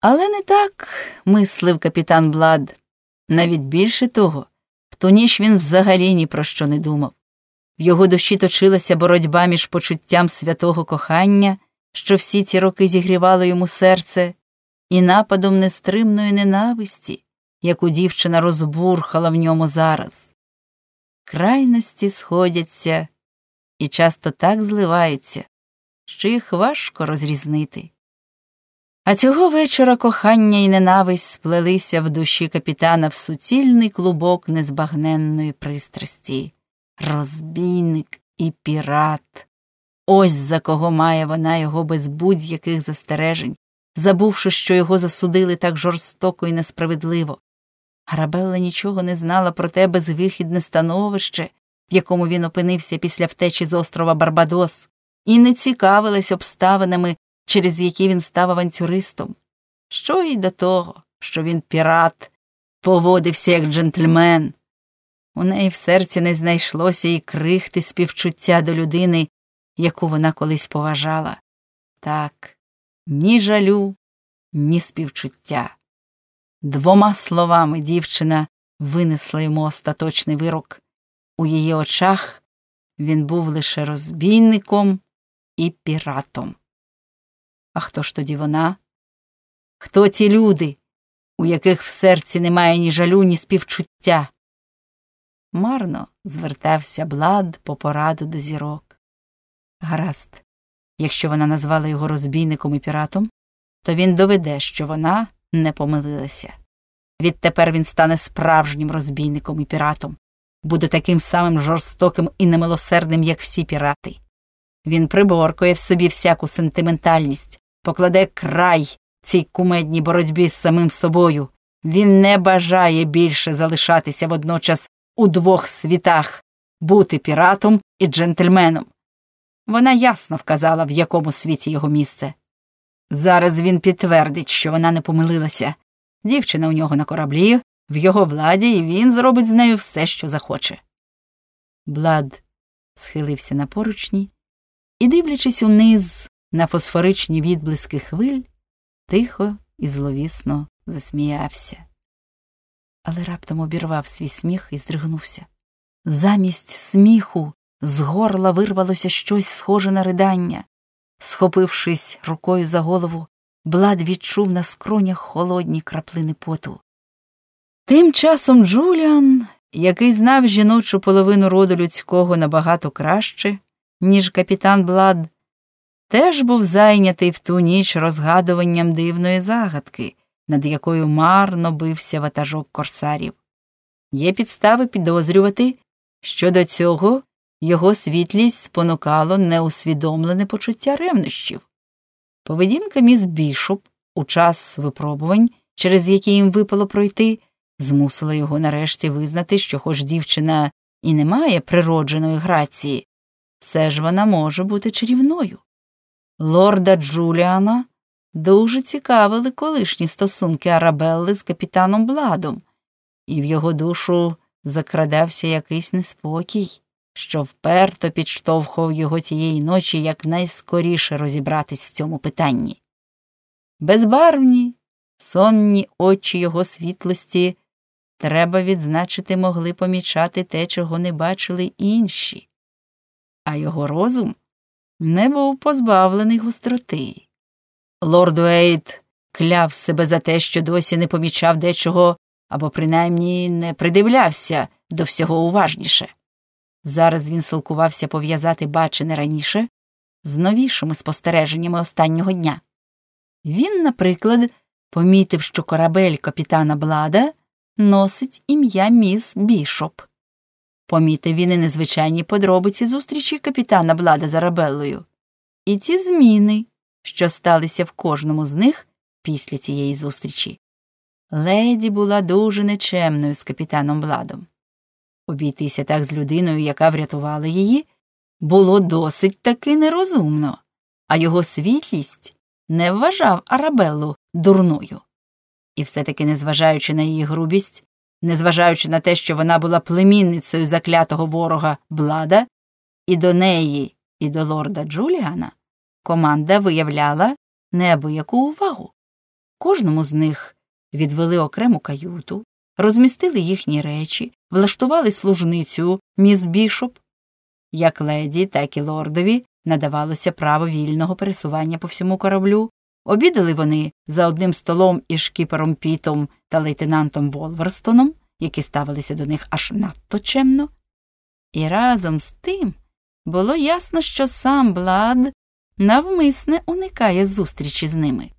Але не так мислив капітан Блад. Навіть більше того, в ту ніч він взагалі ні про що не думав. В його душі точилася боротьба між почуттям святого кохання, що всі ці роки зігрівало йому серце, і нападом нестримної ненависті, яку дівчина розбурхала в ньому зараз. Крайності сходяться і часто так зливаються, що їх важко розрізнити. А цього вечора кохання і ненависть сплелися в душі капітана в суцільний клубок незбагненної пристрасті. Розбійник і пірат. Ось за кого має вона його без будь-яких застережень, забувши, що його засудили так жорстоко і несправедливо. Арабелла нічого не знала про те безвихідне становище, в якому він опинився після втечі з острова Барбадос, і не цікавилась обставинами, через які він став авантюристом. Що й до того, що він пірат, поводився як джентльмен. У неї в серці не знайшлося і крихти співчуття до людини, яку вона колись поважала. Так, ні жалю, ні співчуття. Двома словами дівчина винесла йому остаточний вирок. У її очах він був лише розбійником і піратом. А хто ж тоді вона? Хто ті люди, у яких в серці немає ні жалю, ні співчуття? Марно звертався Блад по пораду до зірок. Гаразд, якщо вона назвала його розбійником і піратом, то він доведе, що вона не помилилася. Відтепер він стане справжнім розбійником і піратом, буде таким самим жорстоким і немилосердним, як всі пірати. Він приборкує в собі всяку сентиментальність, покладе край цій кумедній боротьбі з самим собою. Він не бажає більше залишатися водночас у двох світах бути піратом і джентльменом. Вона ясно вказала, в якому світі його місце. Зараз він підтвердить, що вона не помилилася. Дівчина у нього на кораблі, в його владі, і він зробить з нею все, що захоче. Блад схилився на поручні і, дивлячись униз на фосфоричні відблиски хвиль, тихо і зловісно засміявся. Але раптом обірвав свій сміх і здригнувся. Замість сміху з горла вирвалося щось схоже на ридання. Схопившись рукою за голову, Блад відчув на скронях холодні краплини поту. Тим часом Джуліан, який знав жіночу половину роду людського набагато краще, ніж капітан Блад, теж був зайнятий в ту ніч розгадуванням дивної загадки, над якою марно бився ватажок корсарів. Є підстави підозрювати, що до цього його світлість спонукало неусвідомлене почуття ревнощів. Поведінка міс Бішоп у час випробувань, через які їм випало пройти, змусила його нарешті визнати, що, хоч дівчина і не має природженої грації, все ж вона може бути чарівною. Лорда Джуліана? Дуже цікавили колишні стосунки Арабелли з капітаном Бладом, і в його душу закрадався якийсь неспокій, що вперто підштовхував його тієї ночі якнайскоріше розібратись в цьому питанні. Безбарвні, сонні очі його світлості треба відзначити, могли помічати те, чого не бачили інші, а його розум не був позбавлений гостроти. Лорд Уейт кляв себе за те, що досі не помічав дечого або принаймні не придивлявся до всього уважніше. Зараз він силкувався пов'язати бачене раніше з новішими спостереженнями останнього дня. Він, наприклад, помітив, що корабель капітана Блада носить ім'я міс Бішоп. Помітив він і незвичайні подробиці зустрічі капітана Блада з Арабеллою, і ті зміни, що сталися в кожному з них після цієї зустрічі. Леді була дуже нечемною з капітаном Бладом. Обійтися так з людиною, яка врятувала її, було досить таки нерозумно, а його світлість не вважав Арабеллу дурною. І все таки, незважаючи на її грубість, незважаючи на те, що вона була племінницею заклятого ворога Блада, і до неї, і до лорда Джуліана, команда виявляла неабияку увагу. Кожному з них відвели окрему каюту, розмістили їхні речі, влаштували служницю міс Бішоп. Як леді, так і лордові надавалося право вільного пересування по всьому кораблю. Обідали вони за одним столом із шкіпером Пітом та лейтенантом Волверстоном, які ставилися до них аж надто чемно. І разом з тим було ясно, що сам Блад навмисне уникає зустрічі з ними.